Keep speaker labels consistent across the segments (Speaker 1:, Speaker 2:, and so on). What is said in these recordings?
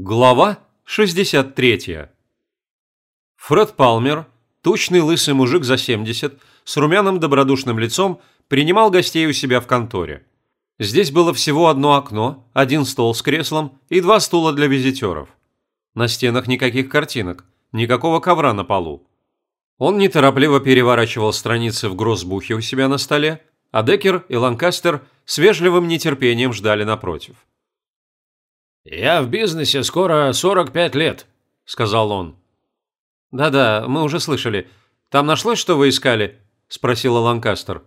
Speaker 1: Глава 63. Фред Палмер, тучный лысый мужик за 70, с румяным добродушным лицом, принимал гостей у себя в конторе. Здесь было всего одно окно, один стол с креслом и два стула для визитеров. На стенах никаких картинок, никакого ковра на полу. Он неторопливо переворачивал страницы в гроссбухе у себя на столе, а Деккер и Ланкастер с вежливым нетерпением ждали напротив.
Speaker 2: «Я в бизнесе скоро 45 лет», – сказал он.
Speaker 1: «Да-да, мы уже слышали. Там нашлось, что вы искали?» – спросила Ланкастер.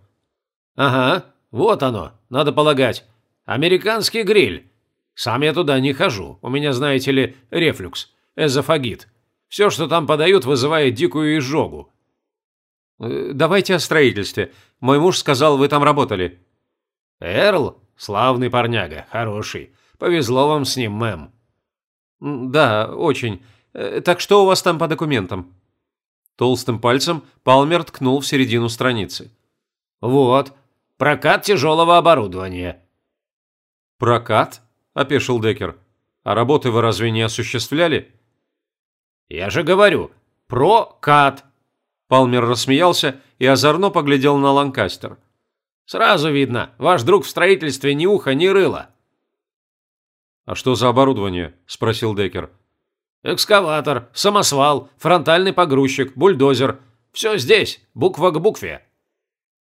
Speaker 2: «Ага, вот оно, надо полагать. Американский гриль. Сам я туда не хожу. У меня, знаете ли, рефлюкс, эзофагит. Все, что там подают, вызывает дикую изжогу».
Speaker 1: «Э, «Давайте о строительстве. Мой муж сказал, вы там работали».
Speaker 2: «Эрл? Славный парняга, хороший. Повезло вам с ним, мэм».
Speaker 1: «Да, очень. Э, так что у вас там по документам?» Толстым пальцем Палмер ткнул в середину страницы.
Speaker 2: «Вот. Прокат тяжелого оборудования».
Speaker 1: «Прокат?» – опешил Деккер. «А работы вы разве не осуществляли?»
Speaker 2: «Я же говорю, прокат».
Speaker 1: Палмер рассмеялся и озорно поглядел на Ланкастер.
Speaker 2: «Сразу видно, ваш друг в строительстве ни уха, ни рыла.
Speaker 1: «А что за оборудование?» – спросил Деккер.
Speaker 2: «Экскаватор, самосвал, фронтальный погрузчик, бульдозер. Все здесь, буква к букве».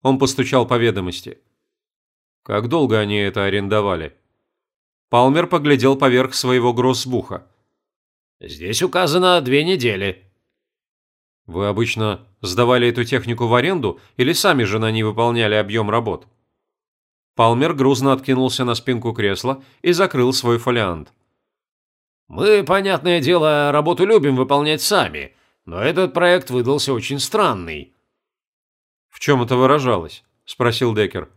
Speaker 1: Он постучал по ведомости. «Как долго они это арендовали?» Палмер поглядел поверх своего гроссбуха.
Speaker 2: «Здесь указано две недели».
Speaker 1: «Вы обычно сдавали эту технику в аренду или сами же на ней выполняли объем работ?» Палмер грузно откинулся на спинку кресла и закрыл свой фолиант.
Speaker 2: «Мы, понятное дело, работу любим выполнять сами, но этот проект выдался очень странный».
Speaker 1: «В чем это выражалось?» – спросил Деккер.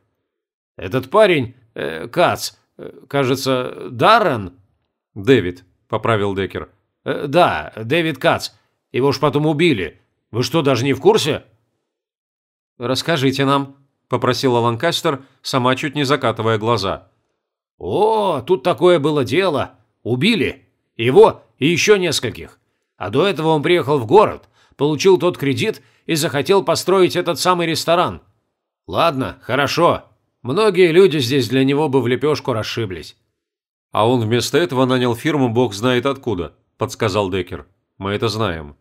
Speaker 2: «Этот парень, э, Кац, э, кажется, Даррен?»
Speaker 1: «Дэвид», – поправил Деккер.
Speaker 2: Э, «Да, Дэвид Кац. Его ж потом убили. Вы что, даже не в курсе?»
Speaker 1: «Расскажите нам», – попросила Ланкастер, сама чуть не закатывая глаза.
Speaker 2: «О, тут такое было дело. Убили. Его и еще нескольких. А до этого он приехал в город, получил тот кредит и захотел построить этот самый ресторан. Ладно, хорошо. Многие люди здесь для него бы в лепешку расшиблись».
Speaker 1: «А он вместо этого нанял фирму бог знает откуда», – подсказал Деккер. «Мы это знаем».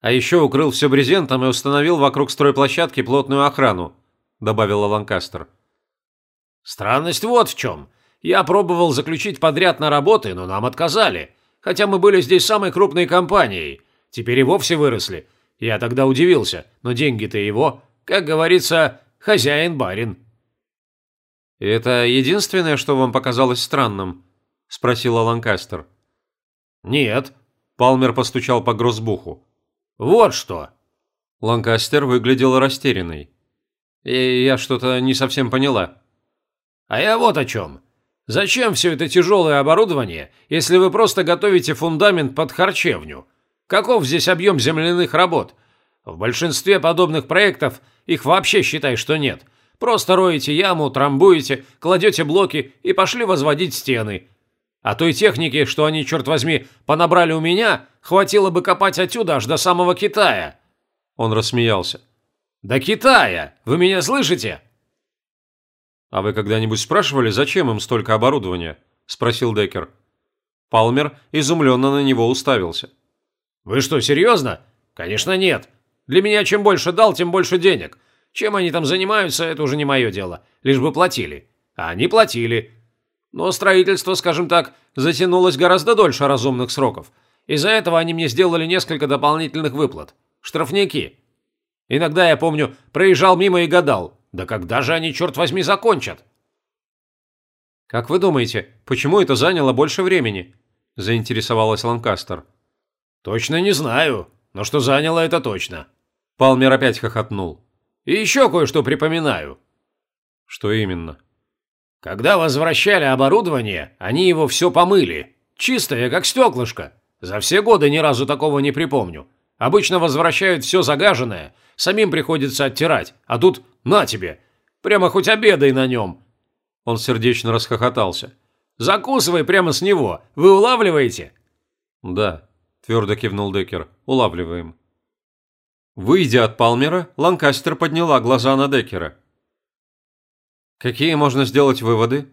Speaker 1: «А еще укрыл все брезентом и установил вокруг стройплощадки плотную охрану», – добавила Ланкастер.
Speaker 2: «Странность вот в чем. Я пробовал заключить подряд на работы, но нам отказали. Хотя мы были здесь самой крупной компанией. Теперь и вовсе выросли. Я тогда удивился, но деньги-то его, как говорится, хозяин-барин».
Speaker 1: «И это единственное, что вам показалось странным?» – спросила Ланкастер.
Speaker 2: «Нет», –
Speaker 1: Палмер постучал по гроссбуху.
Speaker 2: «Вот что».
Speaker 1: Ланкастер выглядел растерянной. И я что-то не совсем поняла.
Speaker 2: А я вот о чем. Зачем все это тяжелое оборудование, если вы просто готовите фундамент под харчевню? Каков здесь объем земляных работ? В большинстве подобных проектов их вообще считай, что нет. Просто роете яму, трамбуете, кладете блоки и пошли возводить стены. А той техники, что они, черт возьми, понабрали у меня, хватило бы копать отсюда аж до самого Китая.
Speaker 1: Он рассмеялся.
Speaker 2: «До Китая! Вы меня слышите?»
Speaker 1: «А вы когда-нибудь спрашивали, зачем им столько оборудования?» – спросил Деккер. Палмер изумленно на него уставился.
Speaker 2: «Вы что, серьезно? Конечно нет. Для меня чем больше дал, тем больше денег. Чем они там занимаются, это уже не мое дело. Лишь бы платили. А они платили. Но строительство, скажем так, затянулось гораздо дольше разумных сроков. Из-за этого они мне сделали несколько дополнительных выплат. Штрафники. Иногда, я помню, проезжал мимо и гадал, да когда же они, черт возьми, закончат?
Speaker 1: «Как вы думаете, почему это заняло больше времени?» – заинтересовалась Ланкастер.
Speaker 2: «Точно не знаю, но что заняло это точно».
Speaker 1: Палмер опять хохотнул.
Speaker 2: «И еще кое-что припоминаю».
Speaker 1: «Что именно?»
Speaker 2: «Когда возвращали оборудование, они его все помыли. Чистое, как стеклышко. За все годы ни разу такого не припомню. Обычно возвращают все загаженное, самим приходится оттирать, а тут на тебе, прямо хоть обедай на нем».
Speaker 1: Он сердечно расхохотался.
Speaker 2: Закусывай прямо с него. Вы улавливаете?»
Speaker 1: «Да», – твердо кивнул Деккер. «Улавливаем». Выйдя от Палмера, Ланкастер подняла глаза на Деккера. «Какие можно сделать выводы?»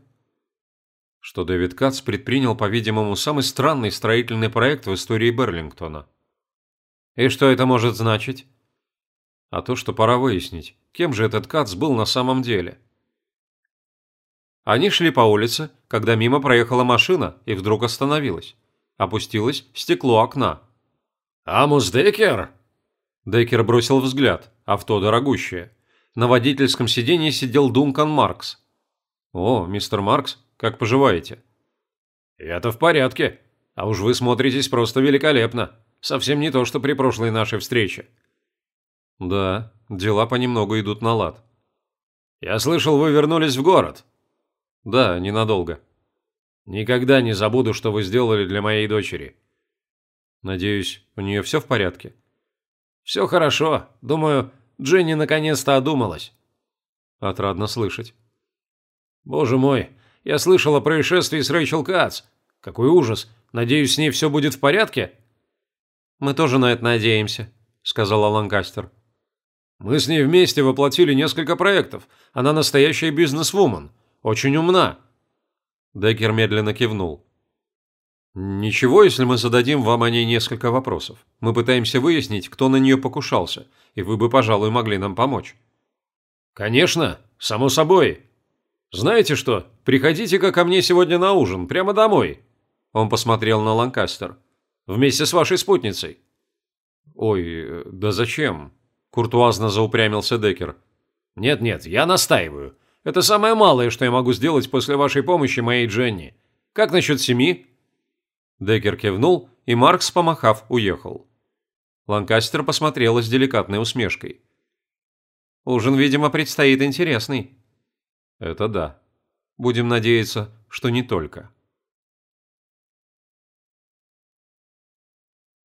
Speaker 1: Что Дэвид Кац предпринял, по-видимому, самый странный строительный проект в истории Берлингтона. «И что это может значить?» «А то, что пора выяснить, кем же этот Кац был на самом деле». Они шли по улице, когда мимо проехала машина и вдруг остановилась. Опустилось стекло окна.
Speaker 2: «Амус Деккер?»
Speaker 1: Деккер бросил взгляд. Авто дорогущее. На водительском сиденье сидел Дункан Маркс. «О, мистер Маркс, как поживаете?»
Speaker 2: «Я-то в порядке. А уж вы смотритесь просто великолепно. Совсем не то, что при прошлой нашей встрече».
Speaker 1: «Да, дела понемногу идут на лад».
Speaker 2: «Я слышал, вы вернулись в город».
Speaker 1: «Да, ненадолго».
Speaker 2: «Никогда не забуду, что вы сделали для моей дочери».
Speaker 1: «Надеюсь, у нее все в порядке?»
Speaker 2: «Все хорошо. Думаю, Дженни наконец-то одумалась».
Speaker 1: «Отрадно слышать».
Speaker 2: «Боже мой, я слышал о происшествии с Рэйчел Кац. Какой ужас. Надеюсь, с ней все будет в порядке?»
Speaker 1: «Мы тоже на это надеемся», — сказала Ланкастер.
Speaker 2: «Мы с ней вместе воплотили несколько проектов. Она настоящая бизнес-вумен. Очень умна».
Speaker 1: Деккер медленно кивнул. «Ничего, если мы зададим вам о ней несколько вопросов. Мы пытаемся выяснить, кто на нее покушался, и вы бы, пожалуй, могли нам помочь».
Speaker 2: «Конечно, само собой. Знаете что, приходите-ка ко мне сегодня на ужин, прямо домой». Он посмотрел на Ланкастер. «Вместе с вашей спутницей».
Speaker 1: «Ой, да зачем?» Куртуазно заупрямился Деккер.
Speaker 2: «Нет-нет, я настаиваю. Это самое малое, что я могу сделать после вашей помощи моей Дженни. Как насчет семи?»
Speaker 1: Деккер кивнул, и Маркс, помахав, уехал. Ланкастер посмотрела с деликатной усмешкой. «Ужин, видимо, предстоит интересный». «Это да. Будем надеяться, что не только».